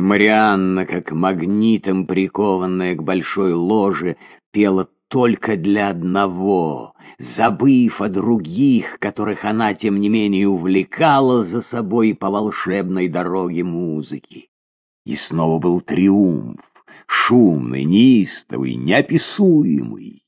Марианна, как магнитом прикованная к большой ложе, пела только для одного, забыв о других, которых она, тем не менее, увлекала за собой по волшебной дороге музыки. И снова был триумф, шумный, неистовый, неописуемый.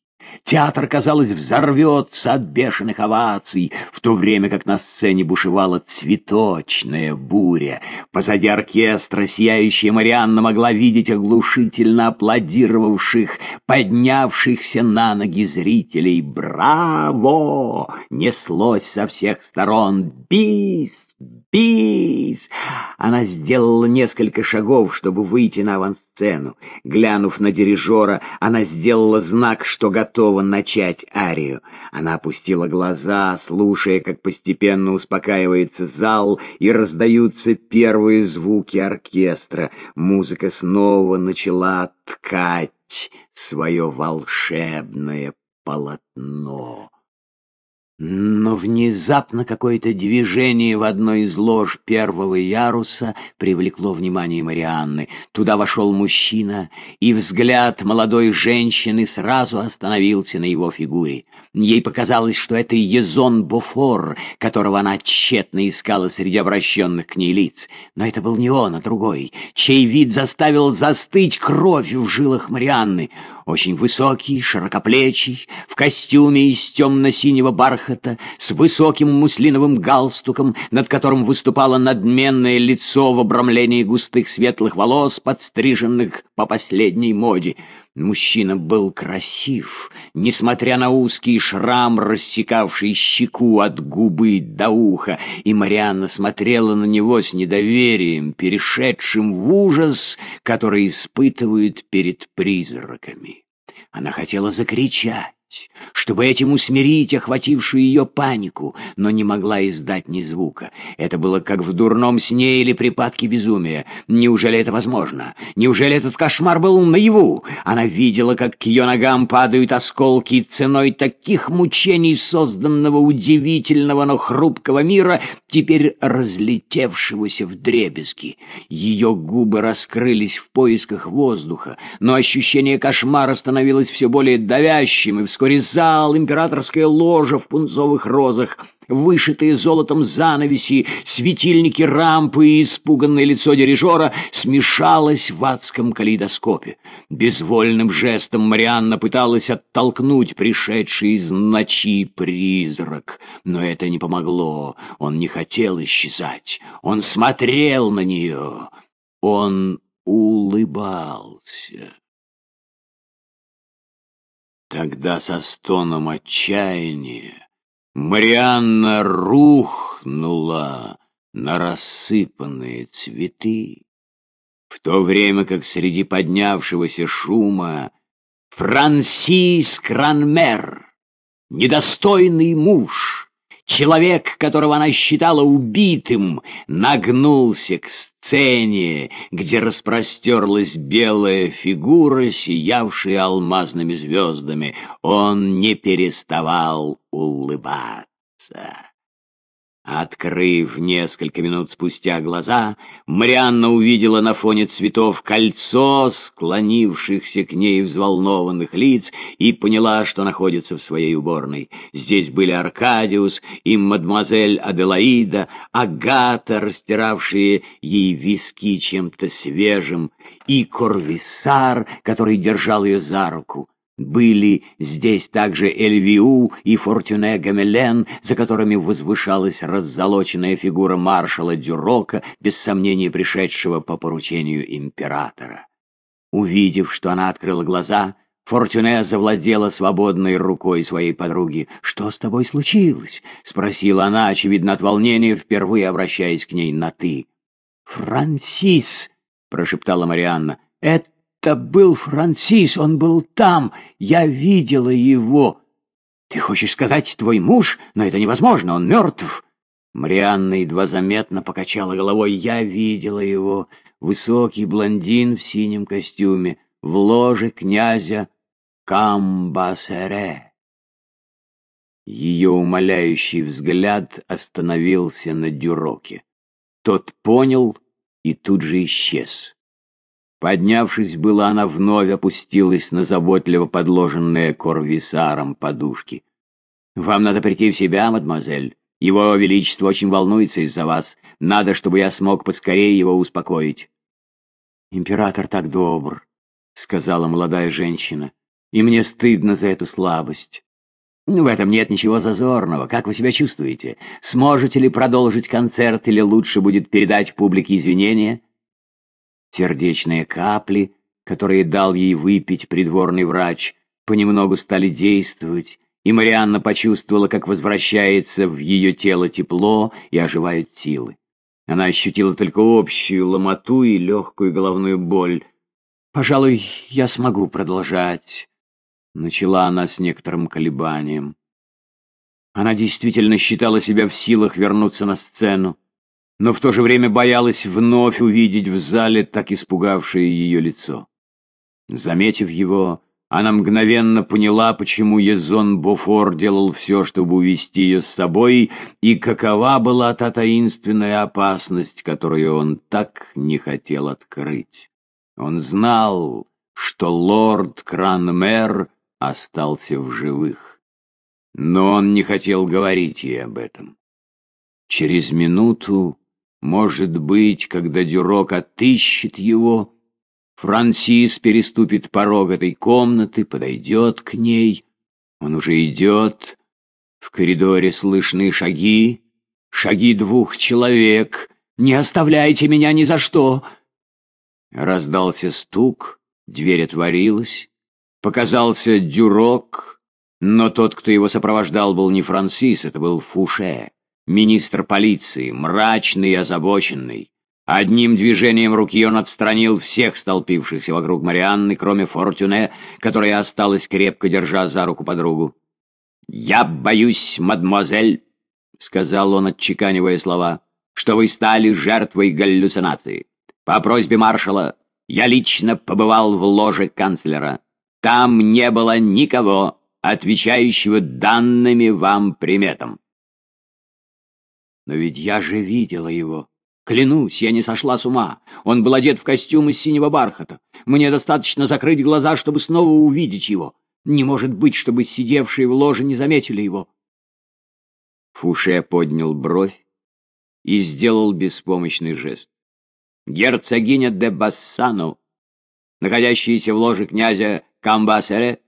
Театр, казалось, взорвется от бешеных оваций, в то время как на сцене бушевала цветочная буря. Позади оркестра сияющая Марианна могла видеть оглушительно аплодировавших, поднявшихся на ноги зрителей. «Браво!» неслось со всех сторон. «Бис! Бис!» Она сделала несколько шагов, чтобы выйти на авансцену. Глянув на дирижера, она сделала знак, что готова начать арию. Она опустила глаза, слушая, как постепенно успокаивается зал и раздаются первые звуки оркестра. Музыка снова начала ткать свое волшебное полотно. Но внезапно какое-то движение в одной из лож первого яруса привлекло внимание Марианны. Туда вошел мужчина, и взгляд молодой женщины сразу остановился на его фигуре. Ей показалось, что это Езон Бофор, которого она тщетно искала среди обращенных к ней лиц. Но это был не он, а другой, чей вид заставил застыть кровь в жилах Марианны очень высокий, широкоплечий, в костюме из темно-синего бархата, с высоким муслиновым галстуком, над которым выступало надменное лицо в обрамлении густых светлых волос, подстриженных по последней моде. Мужчина был красив, несмотря на узкий шрам, рассекавший щеку от губы до уха, и Марианна смотрела на него с недоверием, перешедшим в ужас, который испытывают перед призраками. Она хотела закричать чтобы этим усмирить охватившую ее панику, но не могла издать ни звука. Это было как в дурном сне или припадке безумия. Неужели это возможно? Неужели этот кошмар был наяву? Она видела, как к ее ногам падают осколки ценой таких мучений созданного удивительного, но хрупкого мира, теперь разлетевшегося в дребезги. Ее губы раскрылись в поисках воздуха, но ощущение кошмара становилось все более давящим, и вскоре Вскоре зал, императорская ложа в пунцовых розах, вышитые золотом занавеси, светильники рампы и испуганное лицо дирижера смешалось в адском калейдоскопе. Безвольным жестом Марианна пыталась оттолкнуть пришедший из ночи призрак, но это не помогло. Он не хотел исчезать. Он смотрел на нее. Он улыбался. Тогда со стоном отчаяния Марианна рухнула на рассыпанные цветы, в то время как среди поднявшегося шума Франсис Кранмер, недостойный муж, человек, которого она считала убитым, нагнулся к сцене, где распростерлась белая фигура, сиявшая алмазными звездами. Он не переставал улыбаться. Открыв несколько минут спустя глаза, Марианна увидела на фоне цветов кольцо склонившихся к ней взволнованных лиц и поняла, что находится в своей уборной. Здесь были Аркадиус и мадемуазель Аделаида, Агата, растиравшие ей виски чем-то свежим, и Корвисар, который держал ее за руку. Были здесь также Эльвиу и Фортюне Гамелен, за которыми возвышалась раззолоченная фигура маршала Дюрока, без сомнения пришедшего по поручению императора. Увидев, что она открыла глаза, Фортюне завладела свободной рукой своей подруги. «Что с тобой случилось?» — спросила она, очевидно, от волнения, впервые обращаясь к ней на «ты». «Франсис!» — прошептала Марианна. «Это это был Франсис, он был там, я видела его. Ты хочешь сказать, твой муж? Но это невозможно, он мертв. Марианна едва заметно покачала головой. Я видела его, высокий блондин в синем костюме, в ложе князя Камбасере. Ее умоляющий взгляд остановился на Дюроке. Тот понял и тут же исчез. Поднявшись была, она вновь опустилась на заботливо подложенные корвисаром подушки. «Вам надо прийти в себя, мадемуазель. Его Величество очень волнуется из-за вас. Надо, чтобы я смог поскорее его успокоить». «Император так добр», — сказала молодая женщина, — «и мне стыдно за эту слабость». «В этом нет ничего зазорного. Как вы себя чувствуете? Сможете ли продолжить концерт или лучше будет передать публике извинения?» Сердечные капли, которые дал ей выпить придворный врач, понемногу стали действовать, и Марианна почувствовала, как возвращается в ее тело тепло и оживают силы. Она ощутила только общую ломоту и легкую головную боль. «Пожалуй, я смогу продолжать», — начала она с некоторым колебанием. Она действительно считала себя в силах вернуться на сцену но в то же время боялась вновь увидеть в зале так испугавшее ее лицо. Заметив его, она мгновенно поняла, почему Езон Бофор делал все, чтобы увести ее с собой, и какова была та таинственная опасность, которую он так не хотел открыть. Он знал, что лорд Кранмер остался в живых, но он не хотел говорить ей об этом. Через минуту может быть, когда Дюрок отыщет его, Франсис переступит порог этой комнаты, подойдет к ней. Он уже идет. В коридоре слышны шаги, шаги двух человек. «Не оставляйте меня ни за что!» Раздался стук, дверь отворилась. Показался Дюрок, но тот, кто его сопровождал, был не Франсис, это был Фуше министр полиции, мрачный и озабоченный. Одним движением руки он отстранил всех столпившихся вокруг Марианны, кроме Фортюне, которая осталась крепко держа за руку подругу. «Я боюсь, мадемуазель», — сказал он, отчеканивая слова, — «что вы стали жертвой галлюцинации. По просьбе маршала я лично побывал в ложе канцлера. Там не было никого, отвечающего данными вам приметам. Но ведь я же видела его. Клянусь, я не сошла с ума. Он был одет в костюм из синего бархата. Мне достаточно закрыть глаза, чтобы снова увидеть его. Не может быть, чтобы сидевшие в ложе не заметили его. Фуше поднял бровь и сделал беспомощный жест. Герцогиня де Бассану, находящаяся в ложе князя Камбасере,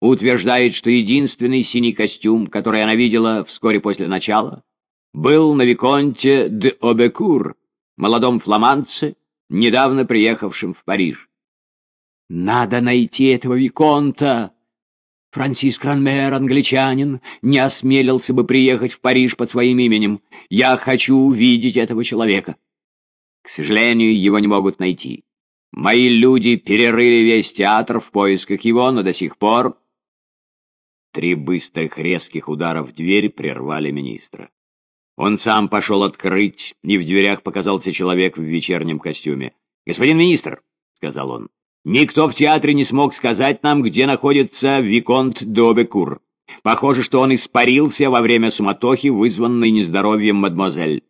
утверждает, что единственный синий костюм, который она видела вскоре после начала, был на Виконте де Обекур, молодом фламандце, недавно приехавшем в Париж. «Надо найти этого Виконта!» Франсис Кранмер, англичанин, не осмелился бы приехать в Париж под своим именем. Я хочу увидеть этого человека. К сожалению, его не могут найти. Мои люди перерыли весь театр в поисках его, но до сих пор... Три быстрых резких удара в дверь прервали министра. Он сам пошел открыть, и в дверях показался человек в вечернем костюме. «Господин министр», — сказал он, — «никто в театре не смог сказать нам, где находится Виконт Добекур. Похоже, что он испарился во время суматохи, вызванной нездоровьем мадемуазель».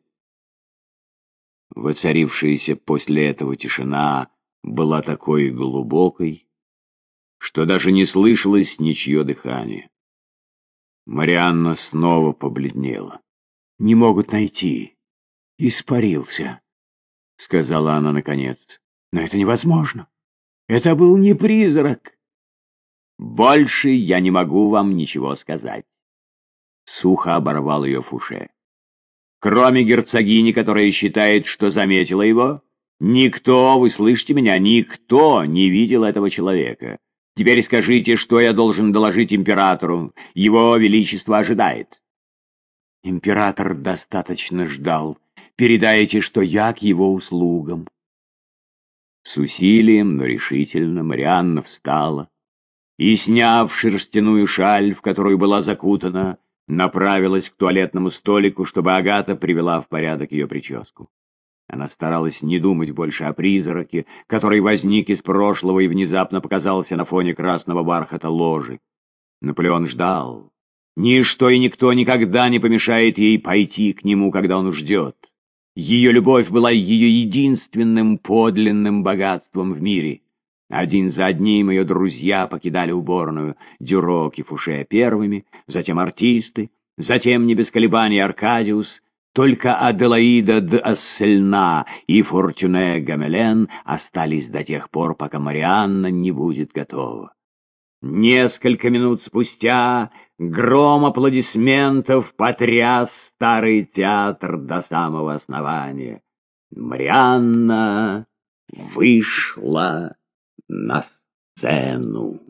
Воцарившаяся после этого тишина была такой глубокой, что даже не слышалось ничье дыхание. Марианна снова побледнела не могут найти. Испарился, — сказала она наконец. Но это невозможно. Это был не призрак. Больше я не могу вам ничего сказать. Сухо оборвал ее Фуше. Кроме герцогини, которая считает, что заметила его, никто, вы слышите меня, никто не видел этого человека. Теперь скажите, что я должен доложить императору. Его Величество ожидает. Император достаточно ждал. Передайте, что я к его услугам. С усилием, но решительно Марианна встала и, сняв шерстяную шаль, в которую была закутана, направилась к туалетному столику, чтобы Агата привела в порядок ее прическу. Она старалась не думать больше о призраке, который возник из прошлого и внезапно показался на фоне красного бархата ложи. Наполеон ждал, Ничто и никто никогда не помешает ей пойти к нему, когда он ждет. Ее любовь была ее единственным подлинным богатством в мире. Один за одним ее друзья покидали уборную, Дюрок и Фуше первыми, затем артисты, затем не без колебаний Аркадиус, только Аделаида де Ассельна и Фортюне Гамелен остались до тех пор, пока Марианна не будет готова. Несколько минут спустя гром аплодисментов потряс старый театр до самого основания. Марианна вышла на сцену.